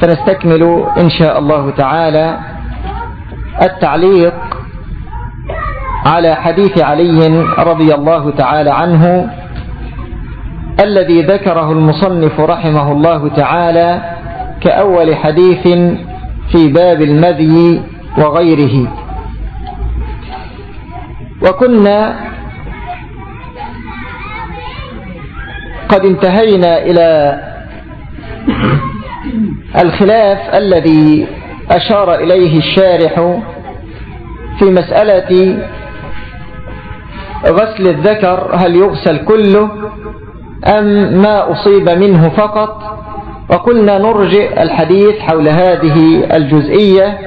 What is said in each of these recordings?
فنستكمل إن شاء الله تعالى التعليق على حديث علي رضي الله تعالى عنه الذي ذكره المصنف رحمه الله تعالى كأول حديث في باب المذي وغيره. وكنا قد انتهينا إلى الخلاف الذي أشار إليه الشارح في مسألة غسل الذكر هل يغسل كله أم ما أصيب منه فقط؟ وقلنا نرجئ الحديث حول هذه الجزئية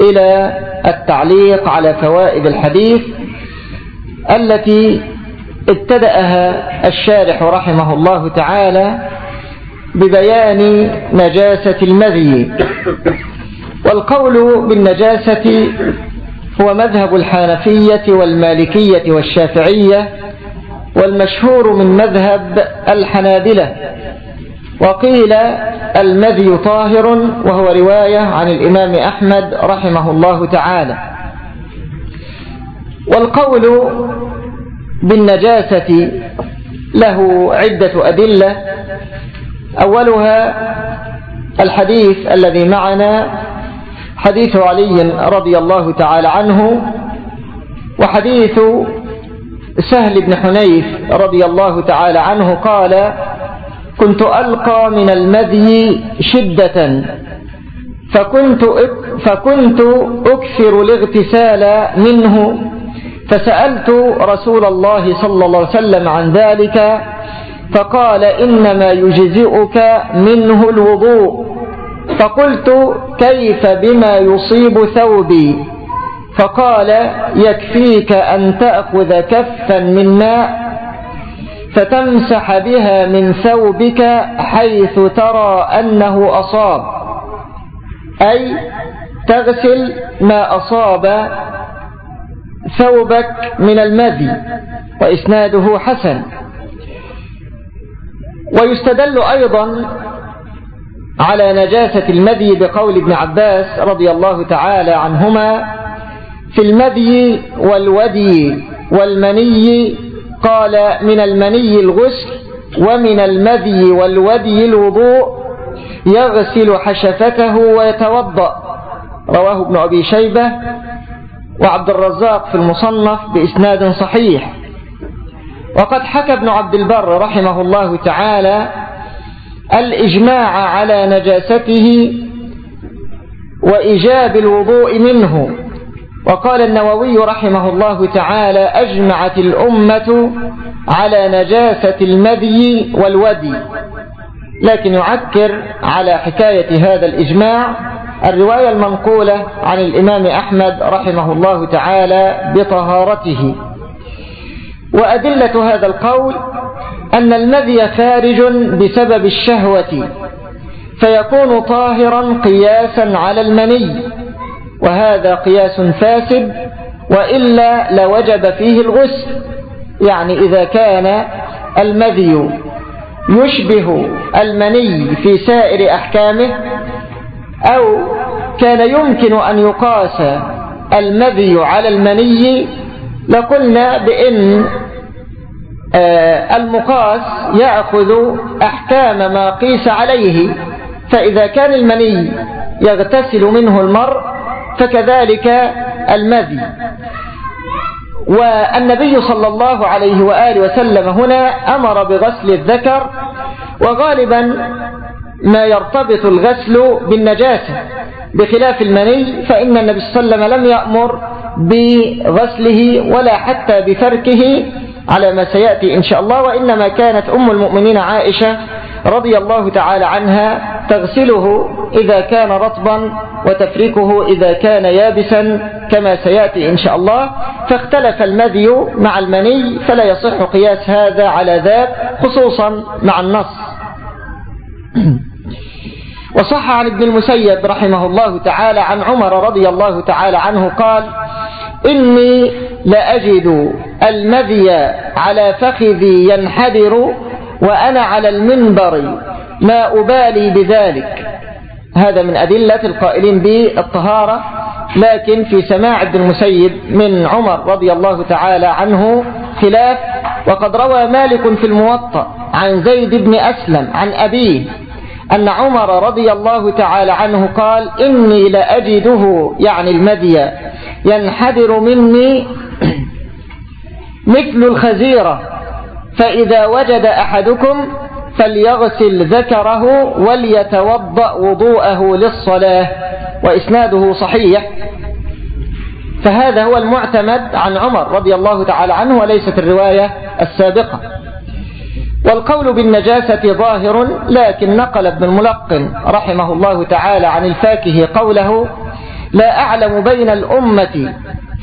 إلى التعليق على فوائد الحديث التي ابتدأها الشارح رحمه الله تعالى ببيان نجاسة المذي. والقول بالنجاسة هو مذهب الحنفية والمالكية والشافعية والمشهور من مذهب الحنابلة. وقيل المذي طاهر وهو رواية عن الإمام أحمد رحمه الله تعالى. والقول بالنجاسة له عدة أدلة. أولها الحديث الذي معنا حديث علي رضي الله تعالى عنه وحديث سهل بن حنيف رضي الله تعالى عنه قال كنت ألقى من المذي شدة فكنت فكنت أكثر الاغتسال منه فسألت رسول الله صلى الله عليه وسلم عن ذلك فقال إنما يجزئك منه الوضوء. فقلت كيف بما يصيب ثوبي؟ فقال يكفيك أن تأخذ كفا من ماء فتمسح بها من ثوبك حيث ترى أنه أصاب. أي تغسل ما أصاب ثوبك من المذي وإسناده حسن. ويستدل أيضا على نجاسة المذي بقول ابن عباس رضي الله تعالى عنهما في المذي والودي والمني قال من المني الغسل ومن المذي والودي الوضوء يغسل حشفته ويتوضأ. رواه ابن أبي شيبة وعبد الرزاق في المصنف بإسناد صحيح. وقد حكى ابن عبد البر رحمه الله تعالى الإجماع على نجاسته وإجاب الوضوء منه. وقال النووي رحمه الله تعالى أجمعت الأمة على نجاسة المذي والودي. لكن يعكر على حكاية هذا الإجماع الرواية المنقولة عن الإمام أحمد رحمه الله تعالى بطهارته. وأدلة هذا القول أن المذي خارج بسبب الشهوة فيكون طاهرا قياسا على المني وهذا قياس فاسد وإلا لوجب فيه الغسل. يعني إذا كان المذي يشبه المني في سائر أحكامه أو كان يمكن أن يقاس المذي على المني لقلنا بأن آه، المقاس يأخذ أحكام ما قيس عليه فإذا كان المني يغتسل منه المرء فكذلك المذي. والنبي صلى الله عليه وآله وسلم هنا أمر بغسل الذكر وغالبا ما يرتبط الغسل بالنجاسة. بخلاف المني فإن النبي صلى الله عليه وسلم لم يأمر بغسله ولا حتى بفركه على ما سيأتي إن شاء الله وإنما كانت أم المؤمنين عائشة رضي الله تعالى عنها تغسله إذا كان رطبا وتفركه إذا كان يابسا كما سيأتي إن شاء الله. فاختلف المذي مع المني فلا يصح قياس هذا على ذاك خصوصا مع النص. وصح عن ابن المسيب رحمه الله تعالى عن عمر رضي الله تعالى عنه قال إني لأجد المذي على فخذي ينحدر وأنا على المنبر ما أبالي بذلك. هذا من أدلة القائلين بالطهارة لكن في سماع ابن المسيب من عمر رضي الله تعالى عنه خلاف. وقد روى مالك في الموطأ عن زيد بن أسلم عن أبيه أن عمر رضي الله تعالى عنه قال إني لأجده يعني المدي ينحدر مني مثل الخزيرة فإذا وجد أحدكم فليغسل ذكره وليتوضأ وضوءه للصلاة وإسناده صحيح. فهذا هو المعتمد عن عمر رضي الله تعالى عنه وليست الرواية السابقة. والقول بالنجاسة ظاهر لكن نقل ابن الملقن رحمه الله تعالى عن الفاكه قوله لا أعلم بين الأمة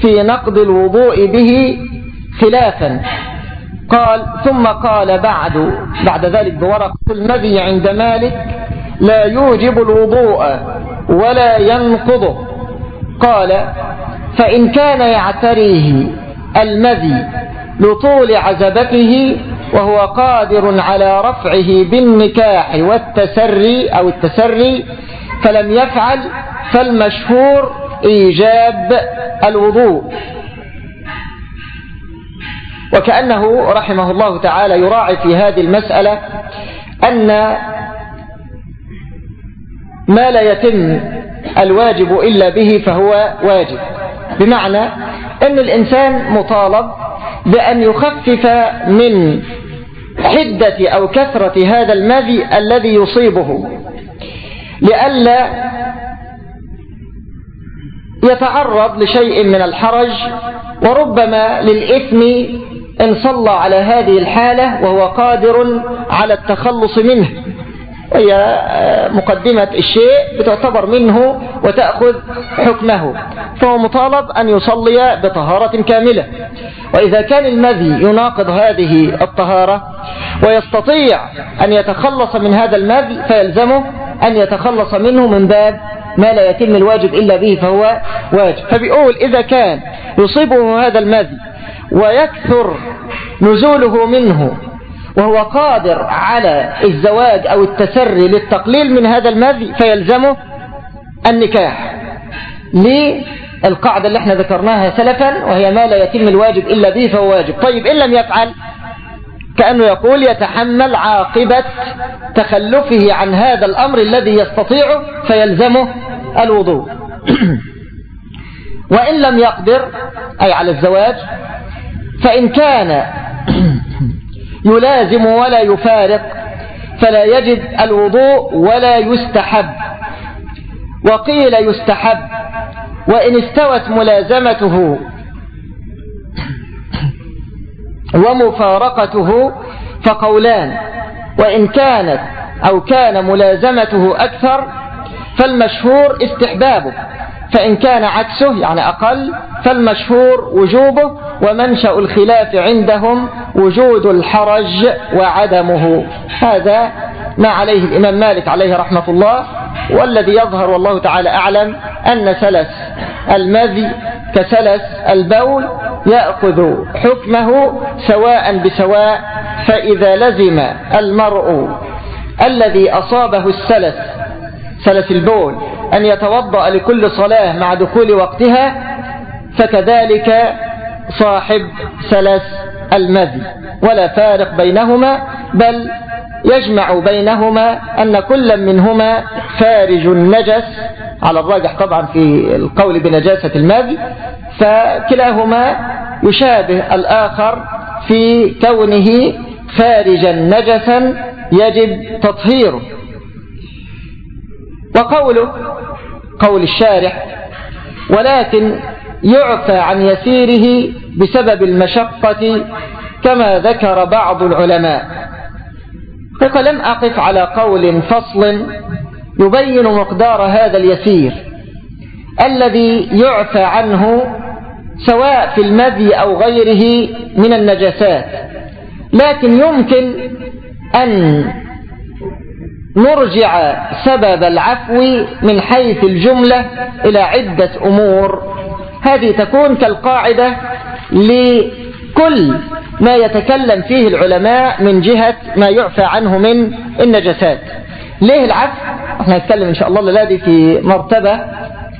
في نقض الوضوء به خلافا قال ثم قال بعد بعد ذلك بورق المذي عند مالك لا يوجب الوضوء ولا ينقضه قال فإن كان يعتريه المذي لطول عزبته وهو قادر على رفعه بالنكاح والتسري أو التسري فلم يفعل فالمشهور إيجاب الوضوء. وكأنه رحمه الله تعالى يراعي في هذه المسألة أن ما لا يتم الواجب إلا به فهو واجب. بمعنى أن الإنسان مطالب بأن يخفف من حدة أو كثرة هذا المذي الذي يصيبه. لئلا يتعرض لشيء من الحرج وربما للإثم إن صلى على هذه الحالة وهو قادر على التخلص منه. هي آه، مقدمة الشيء بتعتبر منه وتأخذ حكمه. فهو مطالب أن يصلي بطهارة كاملة. وإذا كان المذي يناقض هذه الطهارة ويستطيع أن يتخلص من هذا المذي فيلزمه أن يتخلص منه من باب ما لا يتم الواجب إلا به فهو واجب. فبيقول إذا كان يصيبه هذا المذي ويكثر نزوله منه وهو قادر على الزواج أو التسري للتقليل من هذا المذي فيلزمه النكاح. للقاعدة اللي إحنا ذكرناها سلفا وهي ما لا يتم الواجب إلا به فهو واجب. طيب إن لم يفعل كأنه يقول يتحمل عاقبة تخلفه عن هذا الأمر الذي يستطيعه فيلزمه الوضوء. وإن لم يقدر أي على الزواج فإن كان يلازم ولا يفارق فلا يجد الوضوء ولا يستحب. وقيل يستحب وإن استوت ملازمته ومفارقته فقولان وإن كانت أو كان ملازمته أكثر فالمشهور استحبابه. فإن كان عكسه يعني أقل فالمشهور وجوبه ومنشأ الخلاف عندهم وجود الحرج وعدمه. هذا ما عليه الإمام مالك عليه رحمة الله والذي يظهر والله تعالى أعلم أن سلس المذي كسلس البول يأخذ حكمه سواء بسواء فإذا لزم المرء الذي أصابه السلس سلس البول أن يتوضأ لكل صلاة مع دخول وقتها فكذلك صاحب سلس المذي. ولا فارق بينهما بل يجمع بينهما أن كل منهما خارج النجس. على الراجح طبعا في القول بنجاسة المذي فكلاهما يشابه الآخر في كونه خارجا نجسا يجب تطهيره. وقوله قول الشارح ولكن يعفى عن يسيره بسبب المشقة كما ذكر بعض العلماء. فلم أقف على قول فصل يبين مقدار هذا اليسير الذي يعفى عنه سواء في المذي أو غيره من النجاسات لكن يمكن أن نرجع سبب العفو من حيث الجملة إلى عدة أمور. هذه تكون كالقاعدة لكل ما يتكلم فيه العلماء من جهة ما يعفى عنه من النجسات ليه العفو؟ إحنا نتكلم إن شاء الله للادي في مرتبة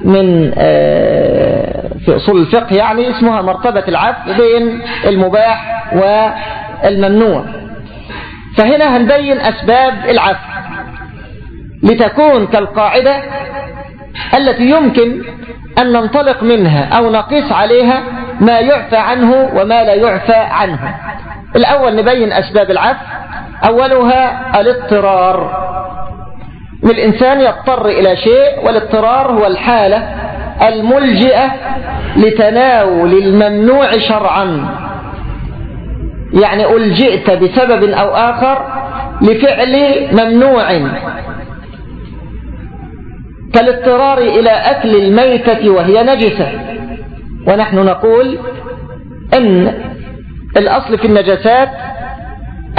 من آه، في أصول الفقه يعني اسمها مرتبة العفو بين المباح والممنوع. فهنا هنبين أسباب العفو. لتكون كالقاعدة التي يمكن أن ننطلق منها أو نقيس عليها ما يعفى عنه وما لا يعفى عنه. الأول نبين أسباب العفو. أولها الاضطرار. الإنسان يضطر إلى شيء والاضطرار هو الحالة الملجئة لتناول الممنوع شرعا. يعني ألجئت بسبب أو آخر لفعل ممنوع. كالاضطرار إلى أكل الميتة وهي نجسة. ونحن نقول أن الأصل في النجسات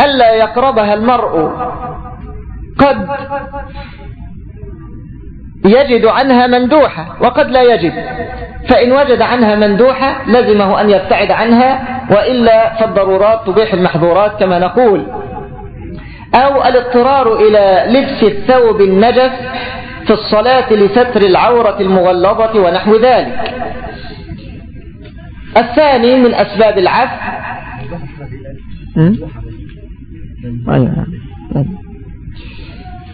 ألا يقربها المرء قد يجد عنها مندوحة وقد لا يجد. فإن وجد عنها مندوحة لزمه أن يبتعد عنها وإلا فالضرورات تبيح المحظورات كما نقول. أو الاضطرار إلى لبس الثوب النجس في الصلاة لستر العورة المغلظة ونحو ذلك. الثاني من أسباب العفو أيوة.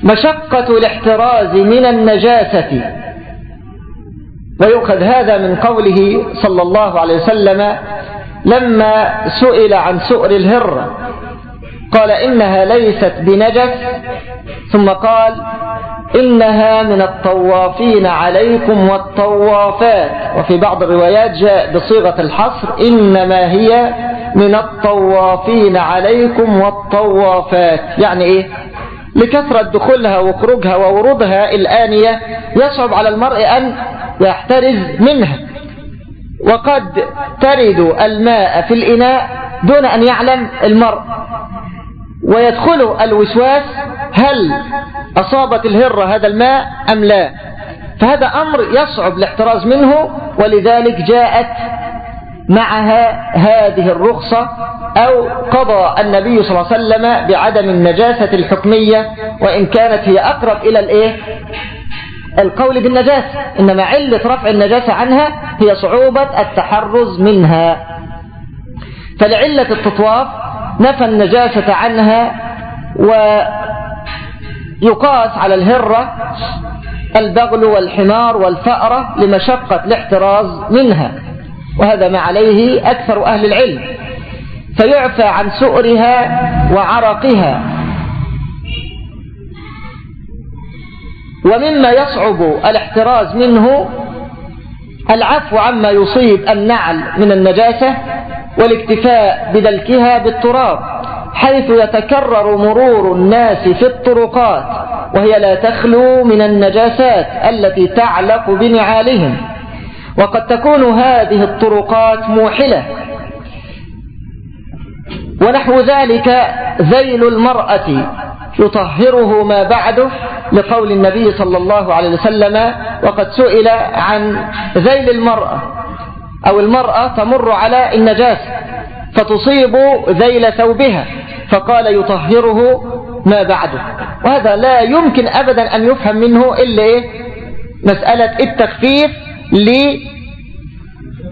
مشقة الاحتراز من النجاسة. ويؤخذ هذا من قوله صلى الله عليه وسلم لما سئل عن سؤر الهرة. قال إنها ليست بنجس ثم قال إنها من الطوافين عليكم والطوافات. وفي بعض الروايات جاء بصيغة الحصر إنما هي من الطوافين عليكم والطوافات. يعني إيه؟ لكثرة دخولها وخروجها وورودها الآنية يصعب على المرء أن يحترز منها. وقد ترد الماء في الإناء دون أن يعلم المرء. ويدخله الوسواس هل أصابت الهرة هذا الماء أم لا؟ فهذا أمر يصعب الاحتراز منه ولذلك جاءت معها هذه الرخصة أو قضى النبي صلى الله عليه وسلم بعدم النجاسة الحكمية وإن كانت هي أقرب إلى الإيه؟ القول بالنجاسة إنما علة رفع النجاسة عنها هي صعوبة التحرز منها. فلعلة التطواف نفى النجاسة عنها ويقاس على الهرة البغل والحمار والفأرة لمشقة الاحتراز منها وهذا ما عليه أكثر أهل العلم. فيعفى عن سؤرها وعرقها. ومما يصعب الاحتراز منه العفو عما يصيب النعل من النجاسة والاكتفاء بدلكها بالتراب حيث يتكرر مرور الناس في الطرقات وهي لا تخلو من النجاسات التي تعلق بنعالهم. وقد تكون هذه الطرقات موحلة. ونحو ذلك ذيل المرأة يطهره ما بعده لقول النبي صلى الله عليه وسلم وقد سئل عن ذيل المرأة. أو المرأة تمر على النجاسة فتصيب ذيل ثوبها فقال يطهره ما بعده. وهذا لا يمكن أبدا أن يفهم منه إلا إيه؟ مسألة التخفيف ل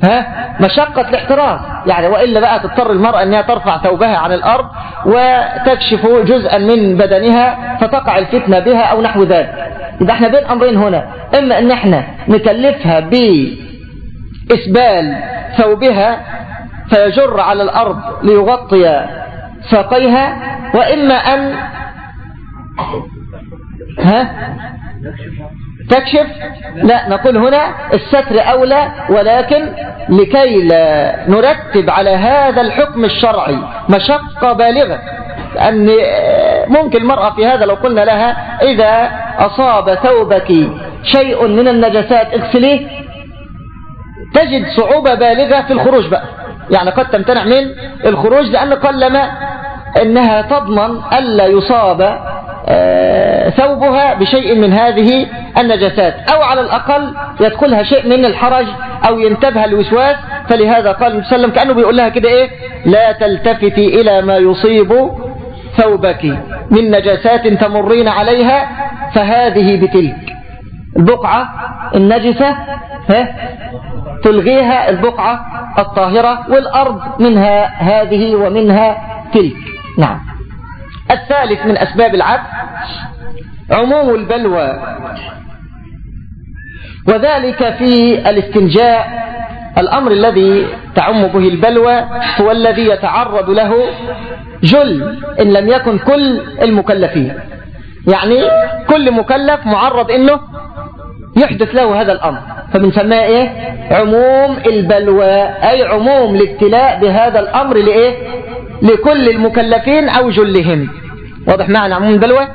ها؟ مشقة الاحتراز يعني وإلا بقى تضطر المرأة أنها ترفع ثوبها عن الأرض وتكشف جزءا من بدنها فتقع الفتنة بها أو نحو ذلك. إذا إحنا بين أمرين هنا. إما أن إحنا نكلفها بإسبال ثوبها فيجر على الأرض ليغطي ساقيها وإما أن ها؟ تكشف؟ لا نقول هنا الستر أولى ولكن لكي لا نرتب على هذا الحكم الشرعي مشقة بالغة أن ممكن المرأة في هذا لو قلنا لها إذا أصاب ثوبك شيء من النجسات اغسليه تجد صعوبة بالغة في الخروج بقى. يعني قد تمتنع من الخروج لأن قلما أنها تضمن ألا يصاب آه، ثوبها بشيء من هذه النجاسات أو على الأقل يدخلها شيء من الحرج أو ينتبه الوسواس. فلهذا قال النبي صلى الله عليه وسلم كأنه بيقول لها كده إيه؟ لا تلتفتي إلى ما يصيب ثوبك من نجاسات تمرين عليها فهذه بتلك. البقعة النجسة ها؟ تلغيها البقعة الطاهرة والأرض منها هذه ومنها تلك. نعم. الثالث من أسباب العبد عموم البلوى. وذلك في الاستنجاء. الأمر الذي تعم به البلوى هو الذي يتعرض له جل إن لم يكن كل المكلفين. يعني كل مكلف معرض إنه يحدث له هذا الأمر. فبنسميه إيه؟ عموم البلوى أي عموم الابتلاء بهذا الأمر لإيه؟ لكل المكلفين أو جلهم. واضح معنى عموم البلوى؟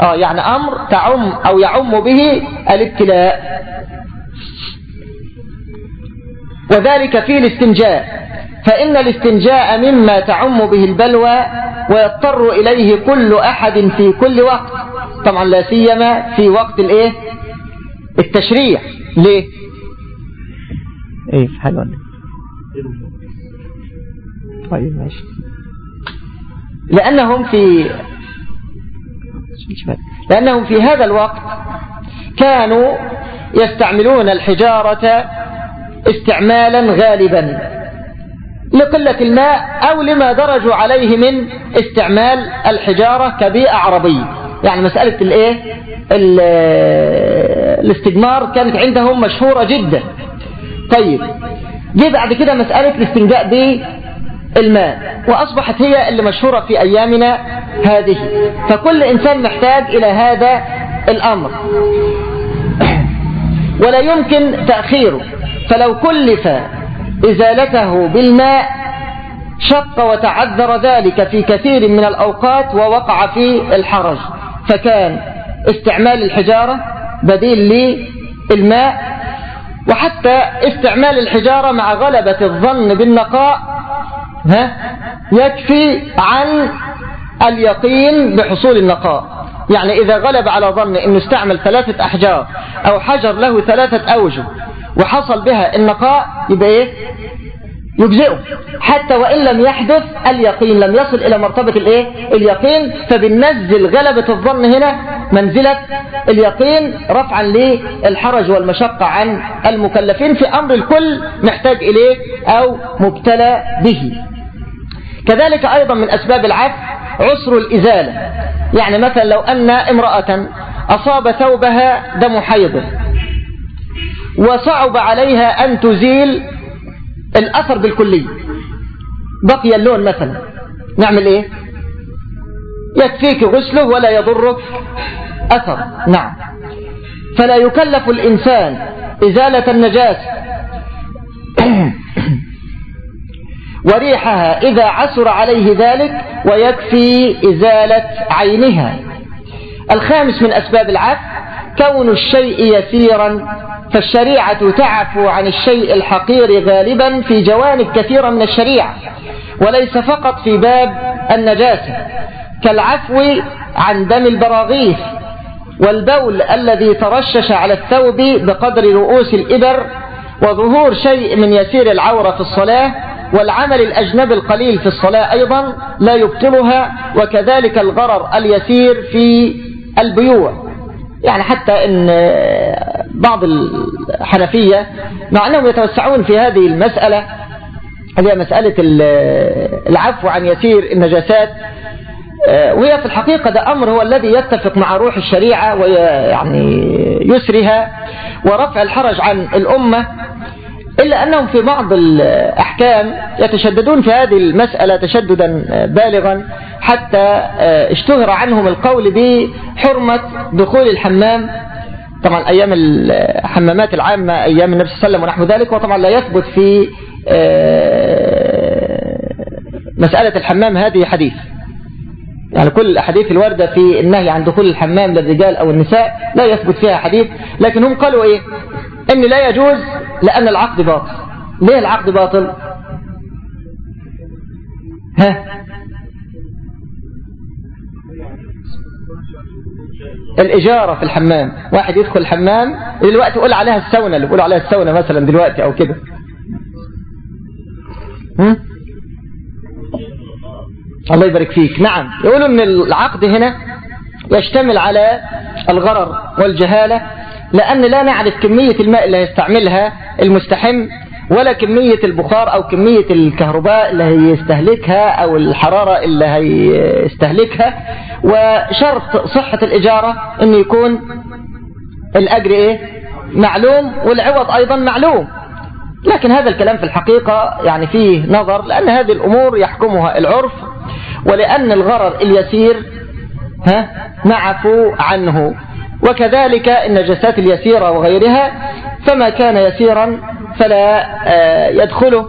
آه يعني أمر تعم أو يعم به الابتلاء. وذلك في الاستنجاء. فإن الاستنجاء مما تعم به البلوى ويضطر إليه كل أحد في كل وقت. طبعا لا سيما في وقت الإيه؟ التشريع. ليه؟ إيه في حاجة ولا طيب ماشي. لأنهم في لأنهم في هذا الوقت كانوا يستعملون الحجارة استعمالا غالبا لقلة الماء أو لما درجوا عليه من استعمال الحجارة كبيئة عربية يعني مسألة الإيه؟ الاستجمار كانت عندهم مشهورة جدا. طيب جه بعد كده مسألة الاستنجاء بالماء وأصبحت هي اللي مشهورة في أيامنا هذه. فكل إنسان محتاج إلى هذا الأمر. ولا يمكن تأخيره. فلو كلف إزالته بالماء شق وتعذر ذلك في كثير من الأوقات ووقع في الحرج. فكان استعمال الحجارة بديل للماء وحتى استعمال الحجارة مع غلبة الظن بالنقاء ها يكفي عن اليقين بحصول النقاء. يعني إذا غلب على ظن أنه استعمل ثلاثة أحجار أو حجر له ثلاثة أوجه وحصل بها النقاء يبقى إيه؟ يجزئه. حتى وإن لم يحدث اليقين لم يصل إلى مرتبة الإيه؟ اليقين. فبننزل غلبة الظن هنا منزلة اليقين رفعا للحرج والمشقة عن المكلفين. في أمر الكل محتاج إليه أو مبتلى به. كذلك أيضا من أسباب العفو عسر الإزالة. يعني مثلا لو أن امرأة أصاب ثوبها دم حيض وصعب عليها أن تزيل الأثر بالكلية. بقي اللون مثلا. نعمل إيه؟ يكفيك غسله ولا يضرك أثر. نعم. فلا يكلف الإنسان إزالة النجاسة وريحها إذا عسر عليه ذلك ويكفي إزالة عينها. الخامس من أسباب العفو كون الشيء يسيرا فالشريعة تعفو عن الشيء الحقير غالبا في جوانب كثيرة من الشريعة. وليس فقط في باب النجاسة كالعفو عن دم البراغيث والبول الذي ترشش على الثوب بقدر رؤوس الإبر وظهور شيء من يسير العورة في الصلاة والعمل الأجنبي القليل في الصلاة أيضا لا يبطلها وكذلك الغرر اليسير في البيوع. يعني حتى إن بعض الحنفية مع أنهم يتوسعون في هذه المسألة هي مسألة العفو عن يسير النجاسات. وهي في الحقيقة ده أمر هو الذي يتفق مع روح الشريعة ويعني يسرها ورفع الحرج عن الأمة إلا أنهم في بعض الأحكام يتشددون في هذه المسألة تشددا بالغا. حتى اشتهر عنهم القول بحرمة دخول الحمام. طبعا أيام الحمامات العامة أيام النبي صلى الله عليه وسلم ونحو ذلك وطبعا لا يثبت في آه، مسألة الحمام هذه حديث. يعني كل الأحاديث الواردة في النهي عن دخول الحمام للرجال أو النساء لا يثبت فيها حديث. لكن هم قالوا إيه؟ إن لا يجوز لأن العقد باطل. ليه العقد باطل؟ ها؟ الإجارة في الحمام. واحد يدخل الحمام دلوقتي يقول عليها السونة اللي بيقولوا عليها السونة مثلا دلوقتي أو كده. الله يبارك فيك. نعم. يقولوا إن العقد هنا يشتمل على الغرر والجهالة لأن لا نعرف كمية الماء اللي هيستعملها المستحم ولا كمية البخار أو كمية الكهرباء اللي هيستهلكها أو الحرارة اللي هيستهلكها. وشرط صحة الإجارة أن يكون الأجر إيه؟ معلوم والعوض أيضا معلوم. لكن هذا الكلام في الحقيقة يعني فيه نظر لأن هذه الأمور يحكمها العرف ولأن الغرر اليسير ها معفو عنه. وكذلك النجسات اليسيرة وغيرها فما كان يسيرا فلا آه، يدخله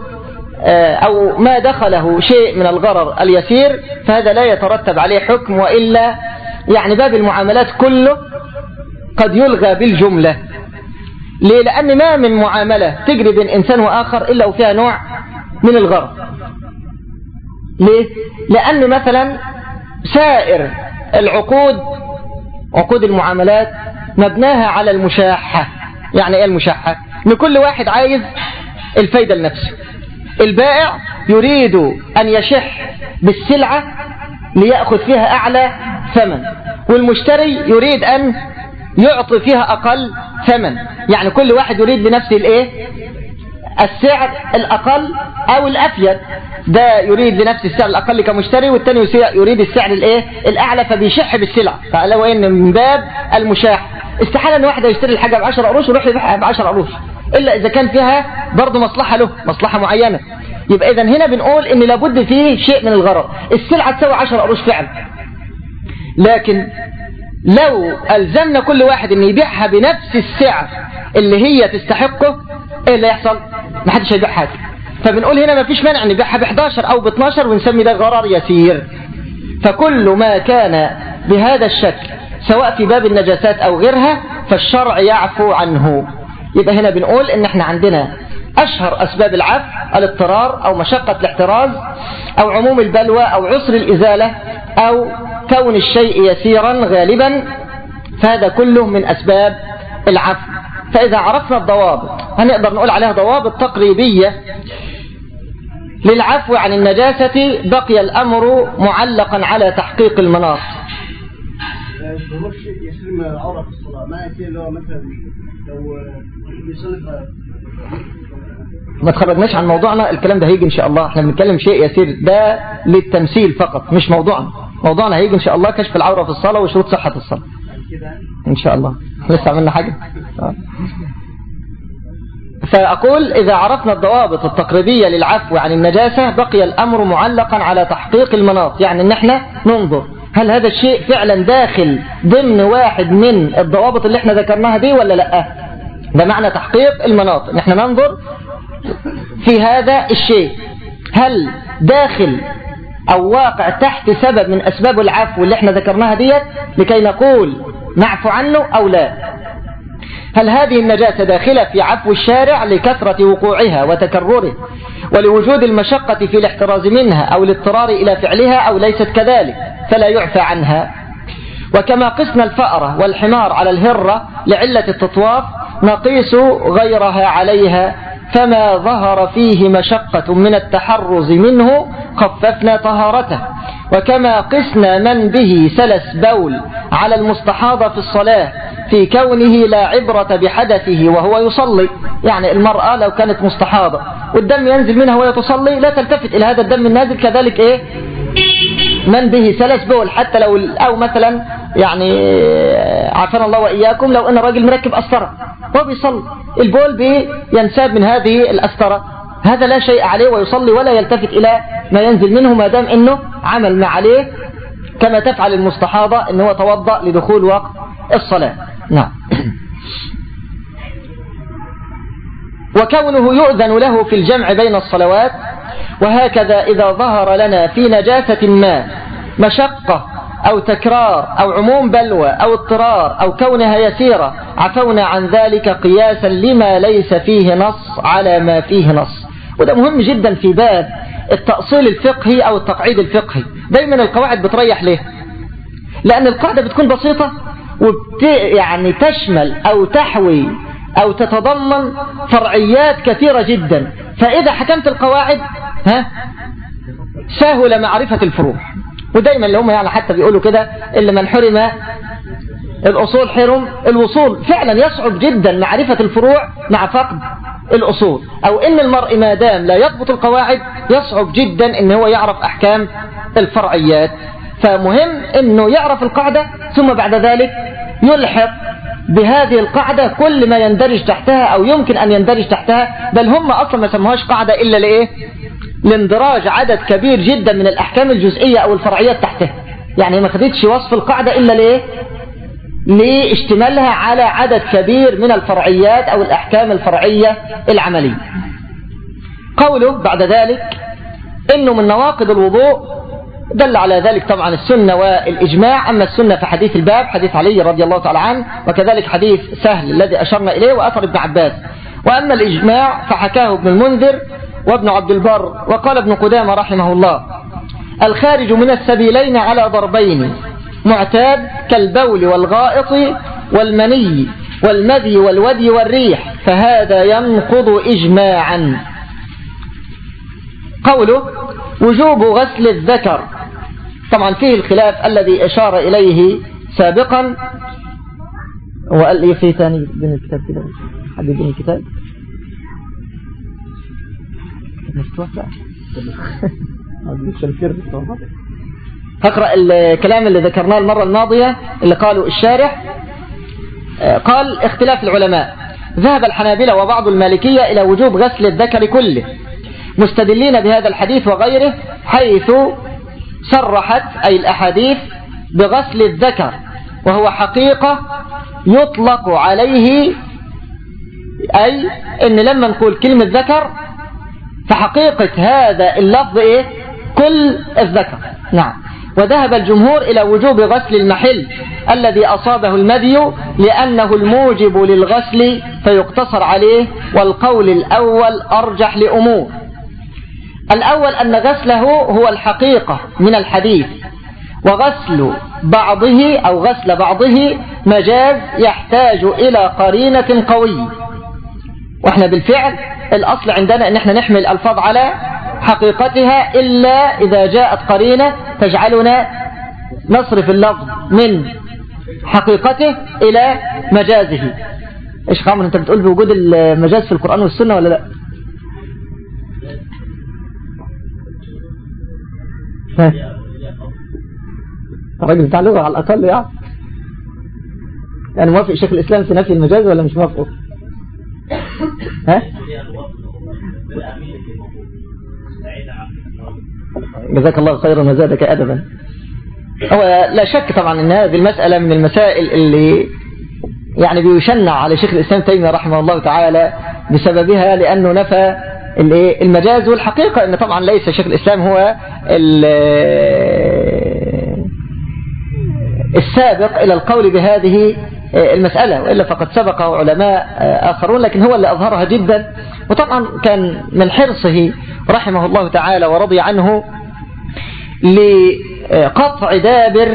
آه، أو ما دخله شيء من الغرر اليسير فهذا لا يترتب عليه حكم وإلا يعني باب المعاملات كله قد يلغى بالجملة. ليه؟ لأن ما من معاملة تجري بين إنسان وآخر إلا وفيها نوع من الغرر. ليه؟ لأن مثلا سائر العقود عقود المعاملات مبناها على المشاحة. يعني إيه المشاحة؟ ان كل واحد عايز الفايدة لنفسه. البائع يريد أن يشح بالسلعة ليأخذ فيها أعلى ثمن والمشتري يريد أن يعطي فيها أقل ثمن. يعني كل واحد يريد لنفسه الإيه؟ السعر الأقل أو الأفيد. ده يريد لنفس السعر الأقل كمشتري والثاني يريد السعر الإيه؟ الأعلى فبيشح بالسلع فلو إن من باب المشاح. استحالة أن واحد يشتري الحاجة ب 10 قروش ويروح يبيعها ب 10 قروش إلا إذا كان فيها برضه مصلحة له مصلحة معينة. يبقى إذا هنا بنقول إن لابد فيه شيء من الغرض السلعة تساوي 10 قروش فعلا. لكن لو ألزمنا كل واحد أن يبيعها بنفس السعر اللي هي تستحقه إيه اللي يحصل؟ ما حدش هيبيع حاجة. فبنقول هنا ما فيش مانع نبيعها ب 11 أو ب 12 ونسمي ده غرار يسير. فكل ما كان بهذا الشكل سواء في باب النجاسات أو غيرها فالشرع يعفو عنه. يبقى هنا بنقول إن إحنا عندنا أشهر أسباب العفو الاضطرار أو مشقة الاحتراز أو عموم البلوى أو عسر الإزالة أو كون الشيء يسيرا غالبا. فهذا كله من أسباب العفو. فإذا عرفنا الضوابط هنقدر نقول عليها ضوابط تقريبية للعفو عن النجاسة بقي الأمر معلقا على تحقيق المناط. يسير من العورة في الصلاة. ما لو مثلا لو ما تخرجناش عن موضوعنا الكلام ده هيجي إن شاء الله. إحنا بنتكلم شيء يسير ده للتمثيل فقط مش موضوعنا. موضوعنا هيجي إن شاء الله كشف العورة في الصلاة وشروط صحة الصلاة. إن شاء الله. لسه عملنا حاجة؟ آه. فأقول إذا عرفنا الضوابط التقريبية للعفو عن النجاسة بقي الأمر معلقا على تحقيق المناط. يعني إن إحنا ننظر. هل هذا الشيء فعلا داخل ضمن واحد من الضوابط اللي إحنا ذكرناها دي ولا لأ؟ ده معنى تحقيق المناط ان إحنا ننظر في هذا الشيء. هل داخل أو واقع تحت سبب من أسباب العفو اللي إحنا ذكرناها ديت لكي نقول نعفو عنه أو لا؟ هل هذه النجاسة داخلة في عفو الشارع لكثرة وقوعها وتكرره ولوجود المشقة في الاحتراز منها أو الاضطرار إلى فعلها أو ليست كذلك فلا يعفى عنها؟ وكما قسنا الفأرة والحمار على الهرة لعلة التطواف نقيس غيرها عليها فما ظهر فيه مشقة من التحرز منه خففنا طهارته. وكما قسنا من به سلس بول على المستحاضة في الصلاة في كونه لا عبرة بحدثه وهو يصلي. يعني المرأة لو كانت مستحاضة والدم ينزل منها وهي تصلي لا تلتفت إلى هذا الدم النازل كذلك إيه؟ من به سلس بول. حتى لو أو مثلا يعني عافانا الله وإياكم لو أن الراجل مركب أسطرة هو بيصلي البول بينساب من هذه الأسطرة. هذا لا شيء عليه ويصلي ولا يلتفت إلى ما ينزل منه ما دام أنه عمل ما عليه كما تفعل المستحاضة أنه توضأ لدخول وقت الصلاة. نعم. وكونه يؤذن له في الجمع بين الصلوات وهكذا إذا ظهر لنا في نجاسة ما مشقة أو تكرار أو عموم بلوى أو اضطرار أو كونها يسيرة عفونا عن ذلك قياسا لما ليس فيه نص على ما فيه نص. وده مهم جدا في باب التأصيل الفقهي أو التقعيد الفقهي. دايما القواعد بتريح ليه؟ لأن القاعدة بتكون بسيطة وبت يعني تشمل أو تحوي أو تتضمن فرعيات كثيرة جدا. فإذا حكمت القواعد ها سهل معرفة الفروع. ودايما اللي هم يعني حتى بيقولوا كده اللي من حرم الأصول حرم الوصول. فعلا يصعب جدا معرفة الفروع مع فقد الأصول. أو إن المرء ما دام لا يضبط القواعد يصعب جدا إن هو يعرف أحكام الفرعيات. فمهم إنه يعرف القاعدة ثم بعد ذلك يلحق بهذه القاعدة كل ما يندرج تحتها أو يمكن أن يندرج تحتها بل هم أصلا ما سموهاش قاعدة إلا لإيه؟ لاندراج عدد كبير جدا من الأحكام الجزئية أو الفرعيات تحتها. يعني ما خدتش وصف القاعدة إلا لإيه؟ لاشتمالها على عدد كبير من الفرعيات أو الأحكام الفرعية العملية. قوله بعد ذلك إنه من نواقض الوضوء دل على ذلك طبعا السنة والإجماع. أما السنة فحديث الباب حديث علي رضي الله تعالى عنه وكذلك حديث سهل الذي أشرنا إليه وأثر ابن عباس. وأما الإجماع فحكاه ابن المنذر وابن عبد البر وقال ابن قدامة رحمه الله الخارج من السبيلين على ضربين معتاد كالبول والغائط والمني والمذي والودي والريح فهذا ينقض إجماعا. قوله وجوب غسل الذكر طبعا فيه الخلاف الذي أشار إليه سابقا وقال لي في ثاني بين الكتاب كده حد بين الكتاب؟ هقرأ الكلام اللي ذكرناه المرة الماضية اللي قالوا الشارح. قال اختلاف العلماء ذهب الحنابلة وبعض المالكية إلى وجوب غسل الذكر كله مستدلين بهذا الحديث وغيره حيث صرحت أي الأحاديث بغسل الذكر وهو حقيقة يطلق عليه أي أن لما نقول كلمة ذكر فحقيقة هذا اللفظ إيه؟ كل الذكر. نعم. وذهب الجمهور إلى وجوب غسل المحل الذي أصابه المذي لأنه الموجب للغسل فيقتصر عليه والقول الأول أرجح لأمور. الأول أن غسله هو الحقيقة من الحديث وغسل بعضه أو غسل بعضه مجاز يحتاج إلى قرينة قوية. وإحنا بالفعل الأصل عندنا أن إحنا نحمل الألفاظ على حقيقتها إلا إذا جاءت قرينة تجعلنا نصرف اللفظ من حقيقته إلى مجازه. إيش خامر أنت بتقول بوجود المجاز في القرآن والسنة ولا لأ؟ الراجل بتاع لغة على الأقل يعني يعني موافق شيخ الإسلام في نفي المجاز ولا مش موافقه؟ ها؟ جزاك الله خيرا وزادك أدبا. هو لا شك طبعا أن هذه المسألة من المسائل اللي يعني بيشنع على شيخ الإسلام تيمية رحمه الله تعالى بسببها لأنه نفى المجاز والحقيقة أن طبعا ليس شيخ الإسلام هو السابق إلى القول بهذه المسألة وإلا فقد سبقه علماء آخرون لكن هو اللي أظهرها جدا. وطبعا كان من حرصه رحمه الله تعالى ورضي عنه لقطع دابر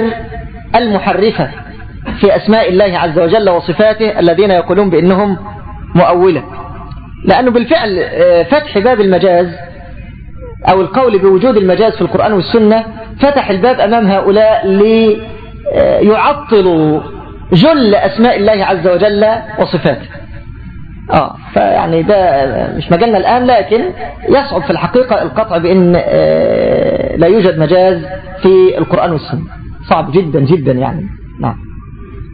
المحرفة في أسماء الله عز وجل وصفاته الذين يقولون بأنهم مؤولة. لأنه بالفعل فتح باب المجاز أو القول بوجود المجاز في القرآن والسنة فتح الباب أمام هؤلاء ليعطلوا جل أسماء الله عز وجل وصفاته. آه فيعني ده مش مجالنا الآن لكن يصعب في الحقيقة القطع بأن لا يوجد مجاز في القرآن والسنة. صعب جدا جدا يعني. نعم.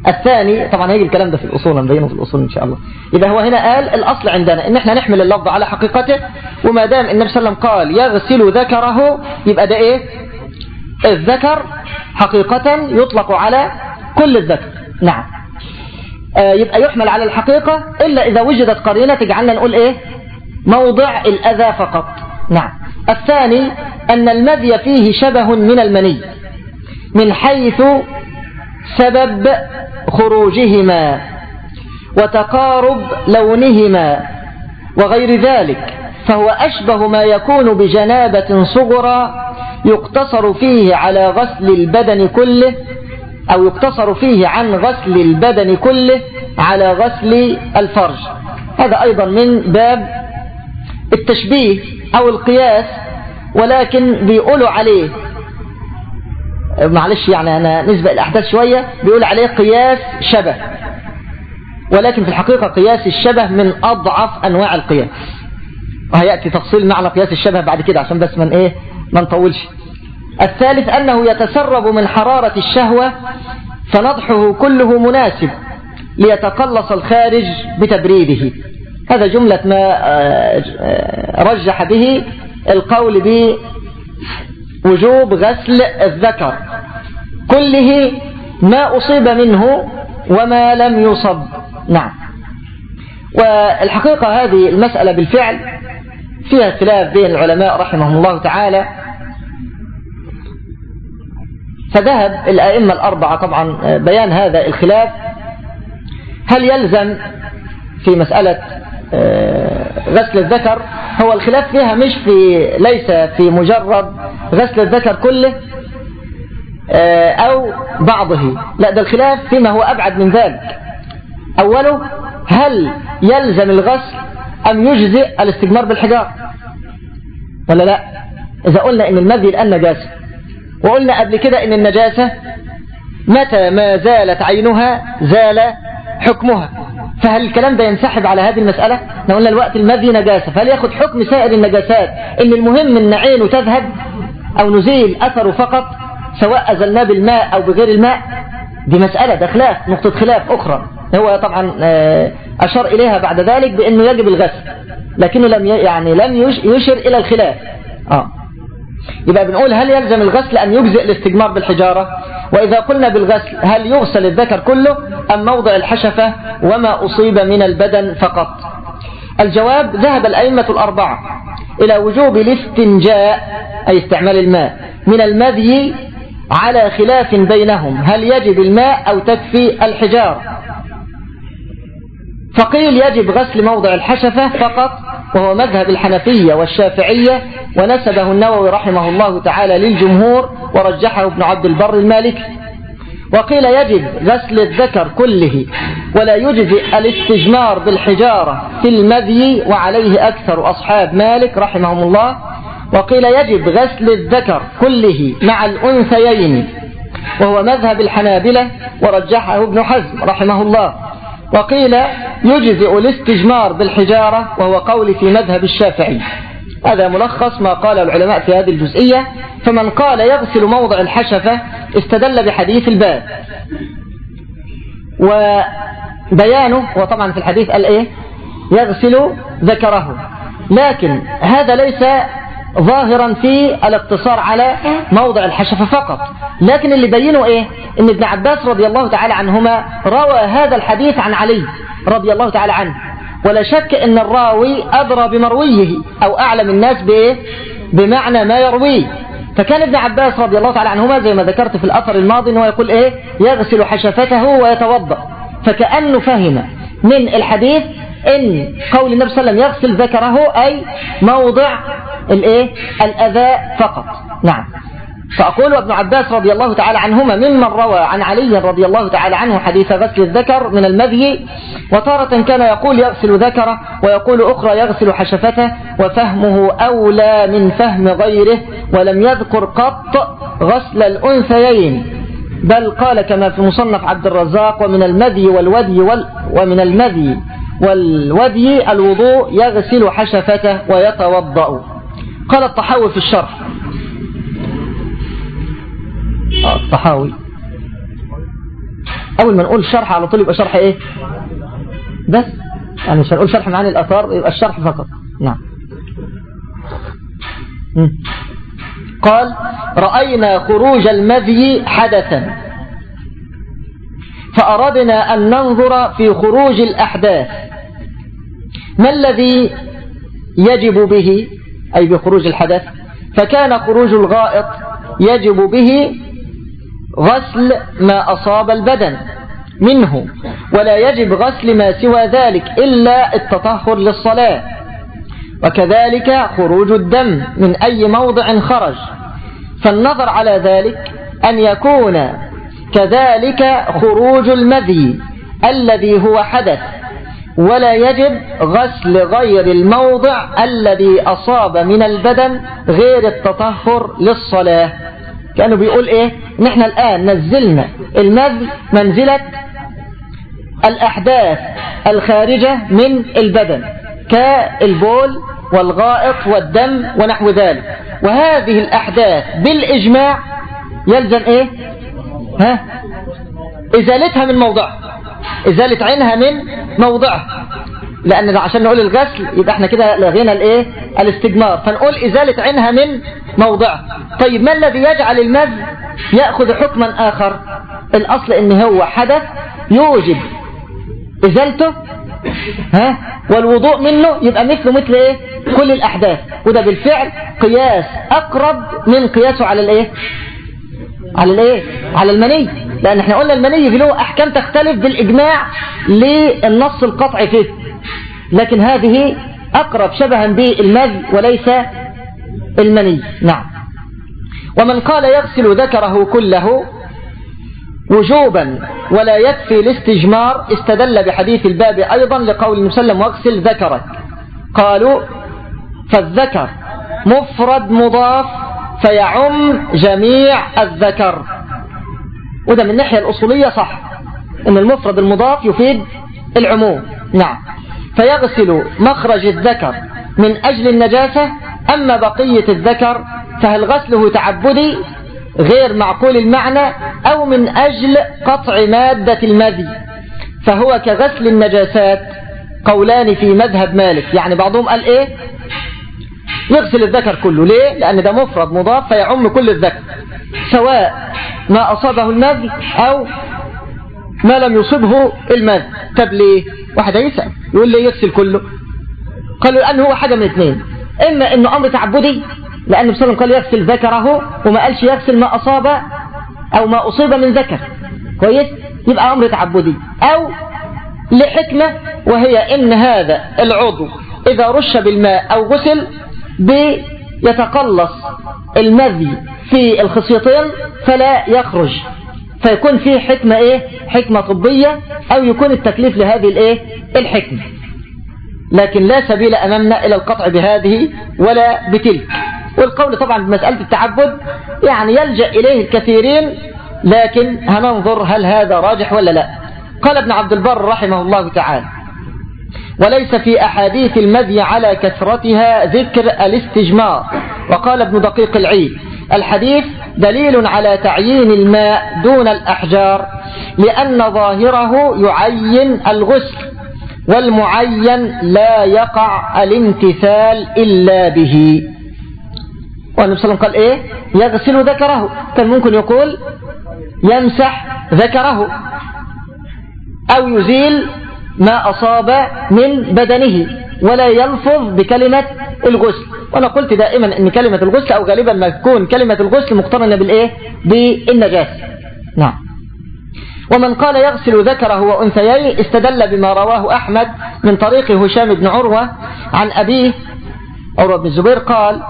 الثاني طبعا هيجي الكلام ده في الأصول نبينه في الأصول إن شاء الله. إذا هو هنا قال الأصل عندنا إن إحنا نحمل اللفظ على حقيقته وما دام النبي صلى الله عليه وسلم قال يغسل ذكره يبقى ده إيه؟ الذكر حقيقة يطلق على كل الذكر. نعم. آه يبقى يحمل على الحقيقة إلا إذا وجدت قرينة تجعلنا نقول إيه؟ موضع الأذى فقط. نعم. الثاني أن المذي فيه شبه من المني من حيث سبب خروجهما وتقارب لونهما وغير ذلك فهو أشبه ما يكون بجنابة صغرى يقتصر فيه على غسل البدن كله أو يقتصر فيه عن غسل البدن كله على غسل الفرج. هذا أيضا من باب التشبيه أو القياس ولكن بيقولوا عليه معلش يعني أنا نسبة الأحداث شوية بيقول عليه قياس شبه. ولكن في الحقيقة قياس الشبه من أضعف أنواع القياس. وهيأتي تفصيل معنى قياس الشبه بعد كده عشان بس من إيه؟ ما نطولش. الثالث أنه يتسرب من حرارة الشهوة فنضحه كله مناسب ليتقلص الخارج بتبريده. هذا جملة ما آه، آه، رجح به القول بوجوب غسل الذكر كله ما أصيب منه وما لم يصب. نعم. والحقيقة هذه المسألة بالفعل فيها خلاف بين العلماء رحمهم الله تعالى. فذهب الأئمة الأربعة طبعا بيان هذا الخلاف. هل يلزم في مسألة آه، غسل الذكر؟ هو الخلاف فيها مش في ليس في مجرد غسل الذكر كله آه، أو بعضه. لا ده الخلاف فيما هو أبعد من ذلك. أوله هل يلزم الغسل أم يجزئ الاستجمار بالحجار؟ ولا لا؟ إذا قلنا إن المذي الآن نجاسة وقلنا قبل كده إن النجاسة متى ما زالت عينها زال حكمها. فهل الكلام ده ينسحب على هذه المسألة؟ إحنا قلنا الوقت المذي نجاسة فهل ياخد حكم سائر النجاسات إن المهم إن عينه تذهب أو نزيل أثره فقط سواء أزلناه بالماء أو بغير الماء؟ دي مسألة ده خلاف نقطة خلاف أخرى. هو طبعا آه، أشار إليها بعد ذلك بأنه يجب الغسل لكنه لم يعني لم يشر إلى الخلاف. آه. يبقى بنقول هل يلزم الغسل أن يجزئ الاستجمار بالحجارة؟ وإذا قلنا بالغسل هل يغسل الذكر كله أم موضع الحشفة وما أصيب من البدن فقط؟ الجواب ذهب الأئمة الأربعة إلى وجوب الاستنجاء أي استعمال الماء من المذي على خلاف بينهم هل يجب الماء أو تكفي الحجار؟ فقيل يجب غسل موضع الحشفة فقط وهو مذهب الحنفية والشافعية ونسبه النووي رحمه الله تعالى للجمهور ورجحه ابن عبد البر المالكي وقيل يجب غسل الذكر كله ولا يجزئ الاستجمار بالحجارة في المذي وعليه أكثر أصحاب مالك رحمهم الله. وقيل يجب غسل الذكر كله مع الأنثيين وهو مذهب الحنابلة ورجحه ابن حزم رحمه الله. وقيل يجزئ الاستجمار بالحجارة وهو قول في مذهب الشافعي. هذا ملخص ما قال العلماء في هذه الجزئية فمن قال يغسل موضع الحشفة استدل بحديث الباب. وبيانه وطبعا في الحديث قال إيه؟ يغسل ذكره. لكن هذا ليس ظاهرا في الاقتصار على موضع الحشفة فقط. لكن اللي بينه إيه؟ إن ابن عباس رضي الله تعالى عنهما روى هذا الحديث عن علي رضي الله تعالى عنه. ولا شك إن الراوي أدرى بمرويه أو أعلم الناس بايه بمعنى ما يرويه. فكان ابن عباس رضي الله تعالى عنهما زي ما ذكرت في الأثر الماضي أنه يقول إيه؟ يغسل حشفته ويتوضأ. فكأنه فهم من الحديث إن قول النبي صلى الله عليه وسلم يغسل ذكره أي موضع الإيه؟ الأذى فقط. نعم. فأقول وابن عباس رضي الله تعالى عنهما ممن روى عن علي رضي الله تعالى عنه حديث غسل الذكر من المذي وتارة كان يقول يغسل ذكره ويقول أخرى يغسل حشفته وفهمه أولى من فهم غيره ولم يذكر قط غسل الأنثيين. بل قال كما في مصنف عبد الرزاق ومن المذي والودي وال ومن المذي. والودي الوضوء يغسل حشفته ويتوضأ. قال الطحاوي في الشرح. آه، الطحاوي. أول ما نقول شرح على طول يبقى شرح إيه؟ بس. يعني مش هنقول شرح معاني الأثار يبقى الشرح فقط. نعم. قال رأينا خروج المذي حدثا. فأردنا أن ننظر في خروج الأحداث. ما الذي يجب به؟ أي بخروج الحدث. فكان خروج الغائط يجب به غسل ما أصاب البدن منه ولا يجب غسل ما سوى ذلك إلا التطهر للصلاة. وكذلك خروج الدم من أي موضع خرج. فالنظر على ذلك أن يكون كذلك خروج المذي الذي هو حدث. ولا يجب غسل غير الموضع الذي أصاب من البدن غير التطهر للصلاة. كانوا بيقول إيه؟ نحن الآن نزلنا المذي منزلة الأحداث الخارجة من البدن كالبول والغائط والدم ونحو ذلك. وهذه الأحداث بالإجماع يلزم إيه؟ ها؟ إزالتها من موضعها إزالة عينها من موضعها. لأن عشان نقول الغسل يبقى إحنا كده لغينا الإيه؟ الاستجمار. فنقول إزالة عينها من موضعها. طيب ما الذي يجعل المز يأخذ حكما آخر؟ الأصل إن هو حدث يوجب. إزالته؟ ها؟ والوضوء منه يبقى مثله مثل إيه؟ كل الأحداث. وده بالفعل قياس أقرب من قياسه على الإيه؟ على الإيه؟ على المني. لأن إحنا قلنا المني في له أحكام تختلف بالإجماع للنص القطعي فيه. لكن هذه أقرب شبها بالمذ وليس المني نعم. ومن قال يغسل ذكره كله وجوبا ولا يكفي الاستجمار استدل بحديث الباب أيضا لقول المسلم واغسل ذكرك. قالوا فالذكر مفرد مضاف فيعم جميع الذكر. وده من الناحية الأصولية صح إن المفرد المضاف يفيد العموم. نعم. فيغسل مخرج الذكر من أجل النجاسة أما بقية الذكر فهل غسله تعبدي غير معقول المعنى أو من أجل قطع مادة المذي؟ فهو كغسل النجاسات قولان في مذهب مالك. يعني بعضهم قال إيه؟ يغسل الذكر كله. ليه؟ لأن ده مفرد مضاف فيعم كل الذكر سواء ما أصابه المذي أو ما لم يصبه المذي طب ليه؟ واحد يسأل يقول لي يغسل كله؟ قالوا لأن هو حاجة من اثنين إما إنه أمر تعبدي لأن النبي قال يغسل ذكره وما قالش يغسل ما أصاب أو ما أصيب من ذكر. كويس؟ يبقى أمر تعبدي. أو لحكمة وهي إن هذا العضو إذا رش بالماء أو غسل بيتقلص المذي في الخصيتين فلا يخرج. فيكون فيه حكمة إيه؟ حكمة طبية أو يكون التكليف لهذه الإيه؟ الحكمة. لكن لا سبيل أمامنا إلى القطع بهذه ولا بتلك. والقول طبعا بمسألة التعبد يعني يلجأ إليه الكثيرين لكن هننظر هل هذا راجح ولا لا. قال ابن عبد البر رحمه الله تعالى وليس في أحاديث المذي على كثرتها ذكر الاستجمار. وقال ابن دقيق العيد الحديث دليل على تعيين الماء دون الأحجار لأن ظاهره يعين الغسل والمعين لا يقع الامتثال إلا به. والنبي صلى الله عليه وسلم قال إيه؟ يغسل ذكره. كان ممكن يقول يمسح ذكره أو يزيل ما أصاب من بدنه ولا يلفظ بكلمة الغسل. وأنا قلت دائما أن كلمة الغسل أو غالبا ما تكون كلمة الغسل مقترنة بالإيه؟ بالنجاسة نعم. ومن قال يغسل ذكره وأنثييه استدل بما رواه أحمد من طريق هشام بن عروة عن أبيه عروة بن الزبير قال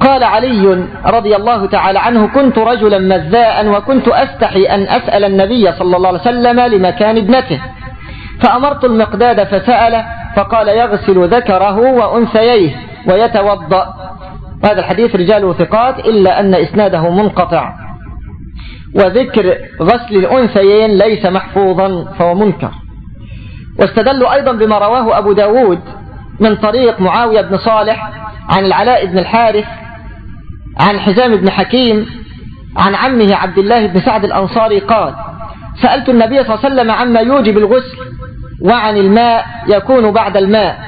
قال علي رضي الله تعالى عنه كنت رجلا مذاء وكنت أستحي أن أسأل النبي صلى الله عليه وسلم لمكان ابنته. فأمرت المقداد فسأل فقال يغسل ذكره وأنثييه ويتوضأ. هذا الحديث رجاله ثقات إلا أن إسناده منقطع. وذكر غسل الأنثيين ليس محفوظا فهو منكر. واستدلوا أيضا بما رواه أبو داود من طريق معاوية بن صالح عن العلاء بن الحارث عن حزام بن حكيم عن عمه عبد الله بن سعد الأنصاري قال سألت النبي صلى الله عليه وسلم عما يوجب الغسل وعن الماء يكون بعد الماء.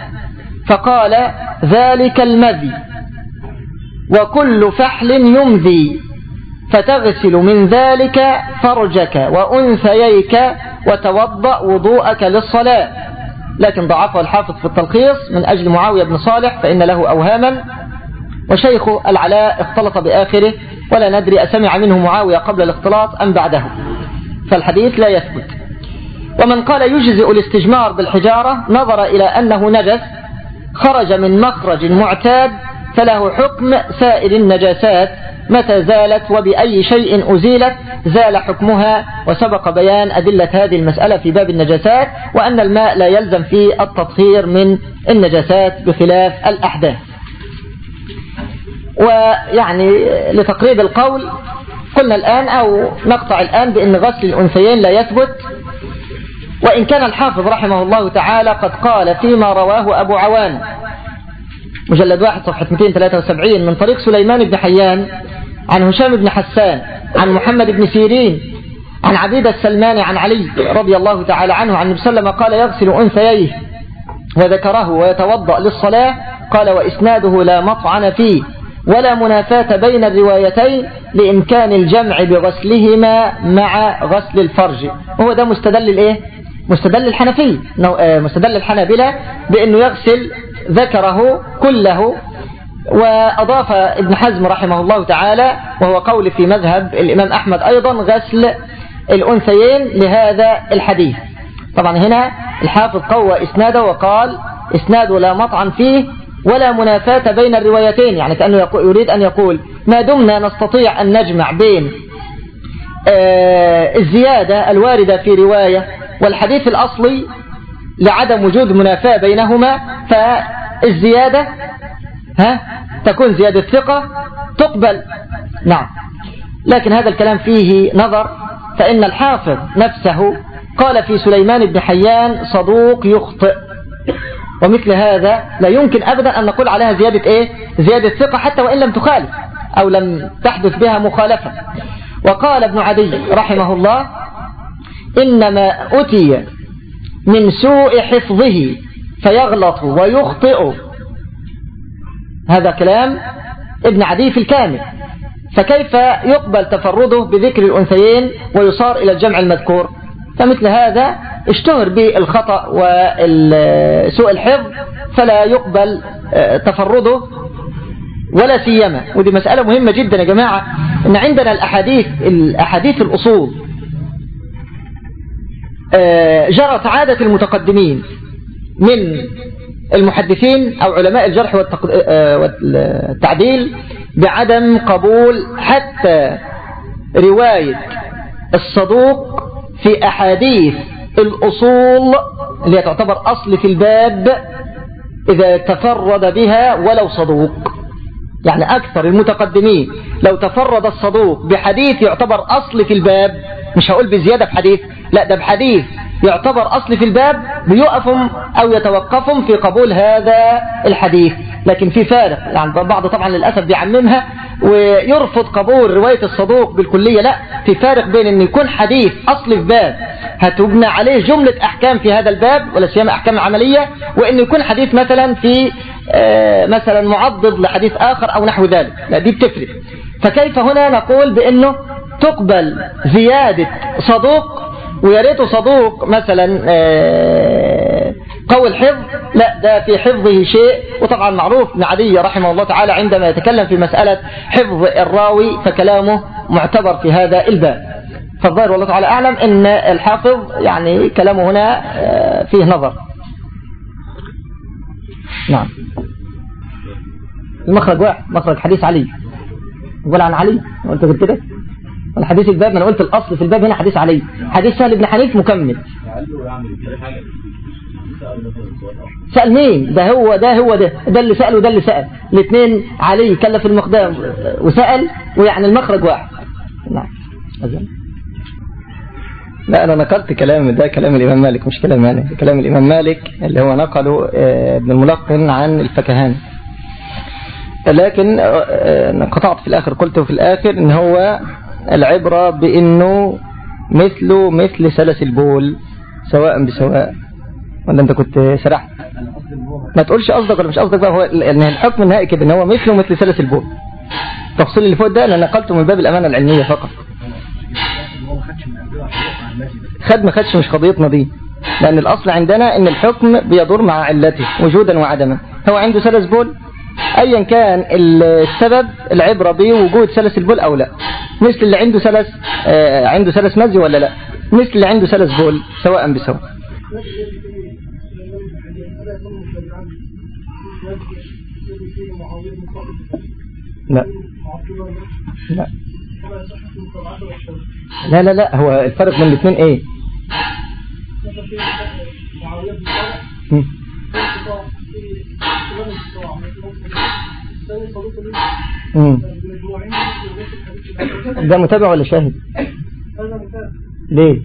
فقال ذلك المذي وكل فحل يمذي فتغسل من ذلك فرجك وأنثييك وتوضأ وضوءك للصلاة. لكن ضعفه الحافظ في التلخيص من أجل معاوية بن صالح فإن له أوهاما. وشيخ العلاء اختلط بآخره ولا ندري أسمع منه معاوية قبل الاختلاط أم بعده. فالحديث لا يثبت. ومن قال يجزئ الاستجمار بالحجارة نظر إلى أنه نجس خرج من مخرج معتاد فله حكم سائر النجاسات متى زالت وبأي شيء أزيلت زال حكمها وسبق بيان أدلة هذه المسألة في باب النجاسات وأن الماء لا يلزم في التطهير من النجاسات بخلاف الأحداث. ويعني لتقريب القول قلنا الآن أو نقطع الآن بأن غسل الأنثيين لا يثبت وإن كان الحافظ رحمه الله تعالى قد قال فيما رواه أبو عوان. مجلد واحد صفحة 273 من طريق سليمان بن حيان عن هشام بن حسان عن محمد بن سيرين عن عبيد السلمان عن علي رضي الله تعالى عنه عن النبي وسلم قال يغسل أنثييه وذكره ويتوضأ للصلاة قال وإسناده لا مطعن فيه ولا منافاة بين الروايتين لإمكان الجمع بغسلهما مع غسل الفرج هو ده مستدل الإيه؟ مستدل الحنفي. آه، مستدل الحنابلة بأنه يغسل ذكره كله وأضاف ابن حزم رحمه الله تعالى وهو قول في مذهب الإمام أحمد أيضا غسل الأنثيين لهذا الحديث. طبعا هنا الحافظ قوى إسناده وقال إسناده لا مطعن فيه ولا منافاة بين الروايتين يعني كأنه يريد أن يقول ما دمنا نستطيع أن نجمع بين آه، الزيادة الواردة في رواية والحديث الأصلي لعدم وجود منافاة بينهما فالزيادة ها تكون زيادة ثقة تقبل. نعم. لكن هذا الكلام فيه نظر فإن الحافظ نفسه قال في سليمان بن حيان صدوق يخطئ. ومثل هذا لا يمكن أبدا أن نقول عليها زيادة إيه؟ زيادة ثقة حتى وإن لم تخالف أو لم تحدث بها مخالفة. وقال ابن عدي رحمه الله إنما أتي من سوء حفظه فيغلط ويخطئ. هذا كلام ابن عدي في الكامل. فكيف يقبل تفرده بذكر الأنثيين ويصار إلى الجمع المذكور؟ فمثل هذا اشتهر بالخطأ وسوء الحفظ فلا يقبل آه، تفرده ولا سيما. ودي مسألة مهمة جدا يا جماعة. إن عندنا الأحاديث الأحاديث الأصول جرت عادة المتقدمين من المحدثين أو علماء الجرح آه، والتعديل بعدم قبول حتى رواية الصدوق في أحاديث الأصول اللي تعتبر أصل في الباب إذا تفرد بها ولو صدوق. يعني أكثر المتقدمين لو تفرد الصدوق بحديث يعتبر أصل في الباب مش هقول بزيادة في حديث لا ده بحديث يعتبر أصل في الباب بيقفهم أو يتوقفهم في قبول هذا الحديث. لكن في فارق يعني بعض طبعا للأسف بيعممها ويرفض قبول رواية الصدوق بالكلية. لا في فارق بين أن يكون حديث أصل في باب هتبنى عليه جملة أحكام في هذا الباب ولا سيما أحكام عملية وأن يكون حديث مثلا في آه، مثلا معضد لحديث آخر أو نحو ذلك. لا دي بتفرق. فكيف هنا نقول بأنه تقبل زيادة صدوق ويا ريته صدوق مثلا آه، قوي الحفظ لا ده في حفظه شيء. وطبعا معروف ابن عدي رحمه الله تعالى عندما يتكلم في مسألة حفظ الراوي فكلامه معتبر في هذا الباب. فالظاهر والله تعالى أعلم أن الحافظ يعني كلامه هنا آه، فيه نظر. نعم. المخرج واحد مخرج حديث علي. يقول عن علي وانت قلت كده؟ الحديث الباب ما أنا قلت الأصل في الباب هنا حديث علي. حديث سهل بن حنيف مكمل. سأل مين؟ ده هو ده هو ده ده اللي سأل وده اللي سأل. الاثنين علي كلف المقدام وسأل ويعني المخرج واحد. نعم. لا أنا نقلت كلام ده كلام الإمام مالك. مش كلام أنا كلام الإمام مالك اللي هو نقله آه، ابن الملقن عن الفكهان. لكن آه، آه، قطعت في الآخر قلت في الآخر إن هو العبرة بأنه مثله مثل سلس البول سواء بسواء. ولا أنت كنت سرحت؟ ما تقولش قصدك ولا مش قصدك بقى هو ان الحكم النهائي كده إن هو مثله مثل سلس البول. التفصيل اللي فوق ده أنا نقلته من باب الأمانة العلمية فقط. خد ما خدش مش قضيتنا دي لأن الأصل عندنا أن الحكم بيدور مع علته وجودا وعدما. هو عنده سلس بول؟ أيا كان السبب العبرة بوجود سلس البول أو لا. مثل اللي عنده سلس آه عنده سلس مزي ولا لا؟ مثل اللي عنده سلس بول سواء بسواء. لا. لا. لا لا لا هو الفرق بين الاثنين إيه؟ ده متابع ولا شاهد؟ ليه؟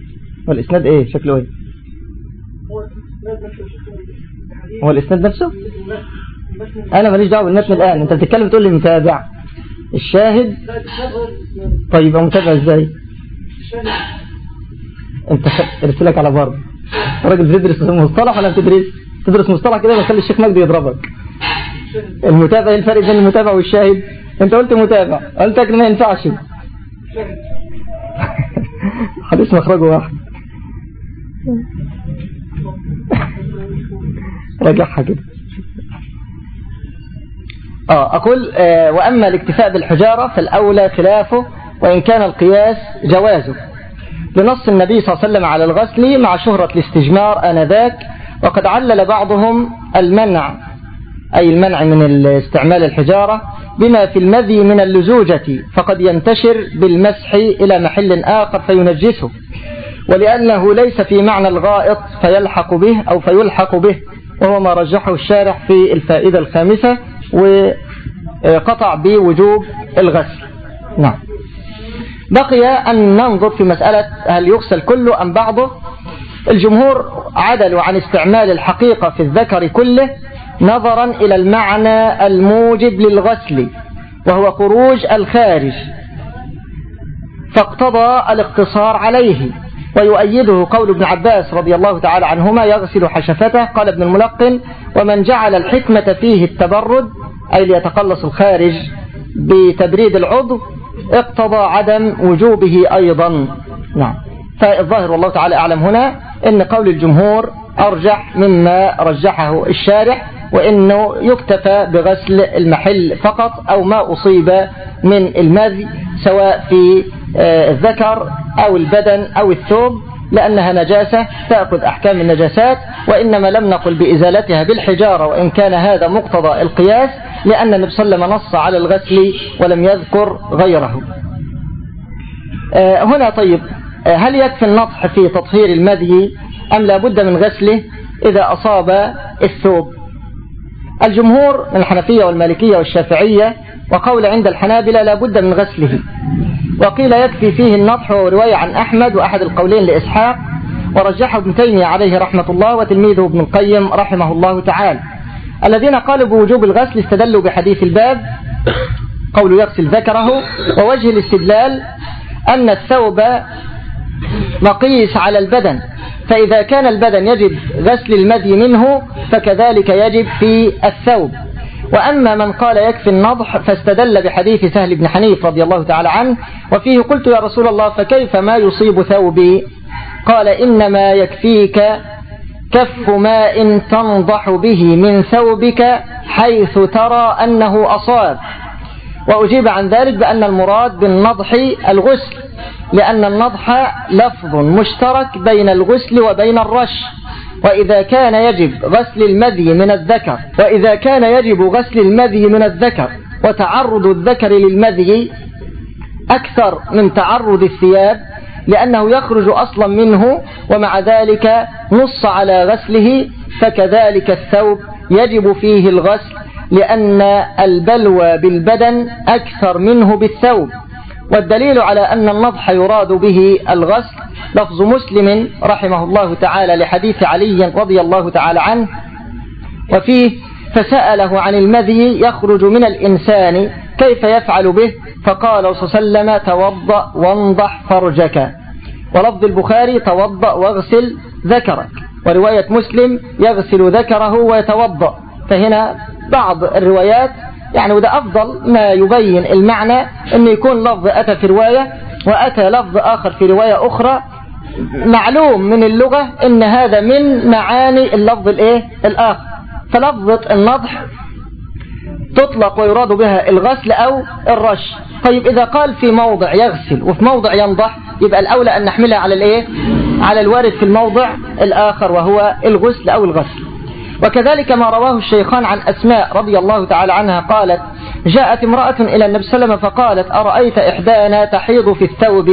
والإسناد إيه؟ شكله إيه؟ هو الإسناد نفسه؟ أنا ماليش دعوة بالمتن الآن. أنت بتتكلم تقول لي متابع. الشاهد؟ طيب متابع إزاي؟ أنت ارسلك على بر راجل بتدرس مصطلح ولا بتدرس؟ تدرس مصطلح كده بخلي الشيخ مجدي يضربك. المتابع إيه الفرق بين المتابع والشاهد؟ أنت قلت متابع قلت لك ما ينفعش. حديث مخرجه واحد. راجعها كده. آه أقول آه وأما الاكتفاء بالحجارة فالأولى خلافه وإن كان القياس جوازه. لنص النبي صلى الله عليه وسلم على الغسل مع شهرة الاستجمار آنذاك وقد علل بعضهم المنع. أي المنع من استعمال الحجارة بما في المذي من اللزوجة فقد ينتشر بالمسح إلى محل آخر فينجسه. ولأنه ليس في معنى الغائط فيلحق به أو فيلحق به وهو ما رجحه الشارح في الفائدة الخامسة وقطع بوجوب الغسل. نعم. بقي أن ننظر في مسألة هل يغسل كله أم بعضه. الجمهور عدلوا عن استعمال الحقيقة في الذكر كله نظرا إلى المعنى الموجب للغسل وهو خروج الخارج. فاقتضى الاقتصار عليه ويؤيده قول ابن عباس رضي الله تعالى عنهما يغسل حشفته. قال ابن الملقن ومن جعل الحكمة فيه التبرد أي ليتقلص الخارج بتبريد العضو اقتضى عدم وجوبه أيضا. نعم. فالظاهر والله تعالى أعلم هنا أن قول الجمهور أرجح مما رجحه الشارح وأنه يكتفى بغسل المحل فقط أو ما أصيب من المذي سواء في الذكر أو البدن أو الثوب لأنها نجاسة تأخذ أحكام النجاسات وإنما لم نقل بإزالتها بالحجارة وإن كان هذا مقتضى القياس لأن النبي صلى الله عليه وسلم نص على الغسل ولم يذكر غيره. هنا طيب هل يكفي النطح في تطهير المذي أم لا بد من غسله إذا أصاب الثوب؟ الجمهور من الحنفية والمالكية والشافعية وقول عند الحنابلة لا بد من غسله. وقيل يكفي فيه النطح ورواية عن أحمد وأحد القولين لإسحاق ورجحه ابن تيمية عليه رحمة الله وتلميذه ابن القيم رحمه الله تعالى. الذين قالوا بوجوب الغسل استدلوا بحديث الباب. قول يغسل ذكره. ووجه الاستدلال أن الثوب مقيس على البدن. فإذا كان البدن يجب غسل المذي منه فكذلك يجب في الثوب. وأما من قال يكفي النضح فاستدل بحديث سهل بن حنيف رضي الله تعالى عنه وفيه قلت يا رسول الله فكيف ما يصيب ثوبي؟ قال إنما يكفيك كف ماء تنضح به من ثوبك حيث ترى أنه أصاب. وأجيب عن ذلك بأن المراد بالنضح الغسل لأن النضح لفظ مشترك بين الغسل وبين الرش. وإذا كان يجب غسل المذي من الذكر وإذا كان يجب غسل المذي من الذكر وتعرض الذكر للمذي أكثر من تعرض الثياب لأنه يخرج أصلا منه ومع ذلك نص على غسله فكذلك الثوب يجب فيه الغسل لأن البلوى بالبدن أكثر منه بالثوب. والدليل على أن النضح يراد به الغسل لفظ مسلم رحمه الله تعالى لحديث علي رضي الله تعالى عنه وفيه فسأله عن المذي يخرج من الإنسان كيف يفعل به فقال صلى الله عليه وسلم توضأ وانضح فرجك. ولفظ البخاري توضأ واغسل ذكرك. ورواية مسلم يغسل ذكره ويتوضأ. فهنا بعض الروايات يعني وده أفضل ما يبين المعنى أن يكون لفظ أتى في رواية وأتى لفظ آخر في رواية أخرى. معلوم من اللغة إن هذا من معاني اللفظ الإيه؟ الآخر. فلفظة النضح تطلق ويراد بها الغسل أو الرش. طيب إذا قال في موضع يغسل وفي موضع ينضح يبقى الأولى أن نحملها على الإيه؟ على الوارد في الموضع الآخر وهو الغسل أو الغسل. وكذلك ما رواه الشيخان عن أسماء رضي الله تعالى عنها قالت جاءت امرأة إلى النبي صلى الله عليه وسلم فقالت أرأيت إحدانا تحيض في الثوب؟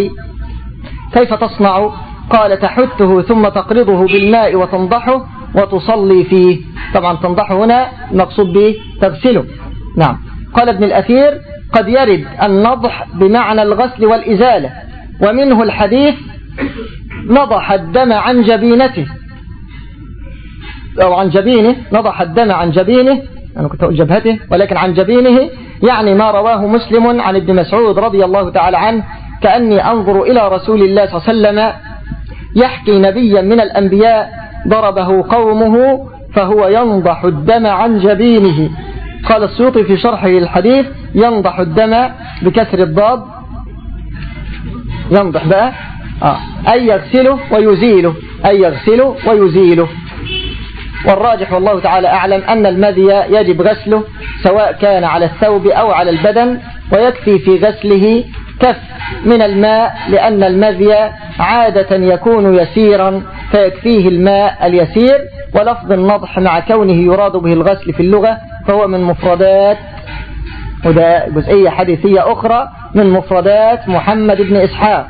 كيف تصنع؟ قال تحته ثم تقرضه بالماء وتنضحه وتصلي فيه. طبعا تنضحه هنا مقصود به تغسله. نعم. قال ابن الأثير قد يرد النضح بمعنى الغسل والإزالة ومنه الحديث نضح الدم عن جبينته. أو عن جبينه نضح الدم عن جبينه أنا كنت أقول جبهته ولكن عن جبينه يعني ما رواه مسلم عن ابن مسعود رضي الله تعالى عنه كأني أنظر إلى رسول الله صلى الله عليه وسلم يحكي نبيا من الأنبياء ضربه قومه فهو ينضح الدم عن جبينه. قال السيوطي في شرحه الحديث ينضح الدم بكسر الضاد. ينضح بقى؟ آه. أي يغسله ويزيله أي يغسله ويزيله. والراجح والله تعالى أعلم أن المذي يجب غسله سواء كان على الثوب أو على البدن ويكفي في غسله كف من الماء لأن المذي عادة يكون يسيرا فيكفيه الماء اليسير ولفظ النضح مع كونه يراد به الغسل في اللغة فهو من مفردات وده جزئية حديثية أخرى من مفردات محمد بن إسحاق.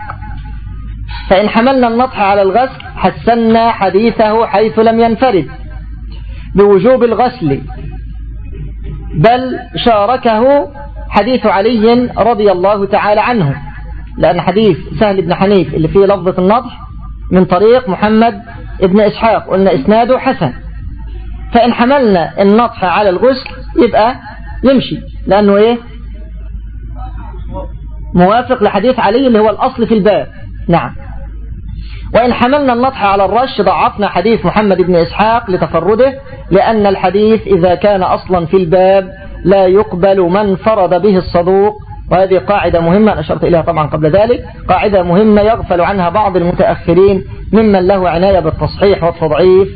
فإن حملنا النضح على الغسل حسنا حديثه حيث لم ينفرد. بوجوب الغسل. بل شاركه حديث علي رضي الله تعالى عنه. لأن حديث سهل بن حنيف اللي فيه لفظة النضح من طريق محمد ابن إسحاق قلنا إسناده حسن. فإن حملنا النضح على الغسل يبقى يمشي لأنه إيه؟ موافق لحديث علي اللي هو الأصل في الباب. نعم. وإن حملنا النطح على الرش ضعفنا حديث محمد بن إسحاق لتفرده لأن الحديث إذا كان أصلا في الباب لا يقبل من فرض به الصدوق. وهذه قاعدة مهمة أشرت إليها طبعا قبل ذلك. قاعدة مهمة يغفل عنها بعض المتأخرين ممن له عناية بالتصحيح والتضعيف.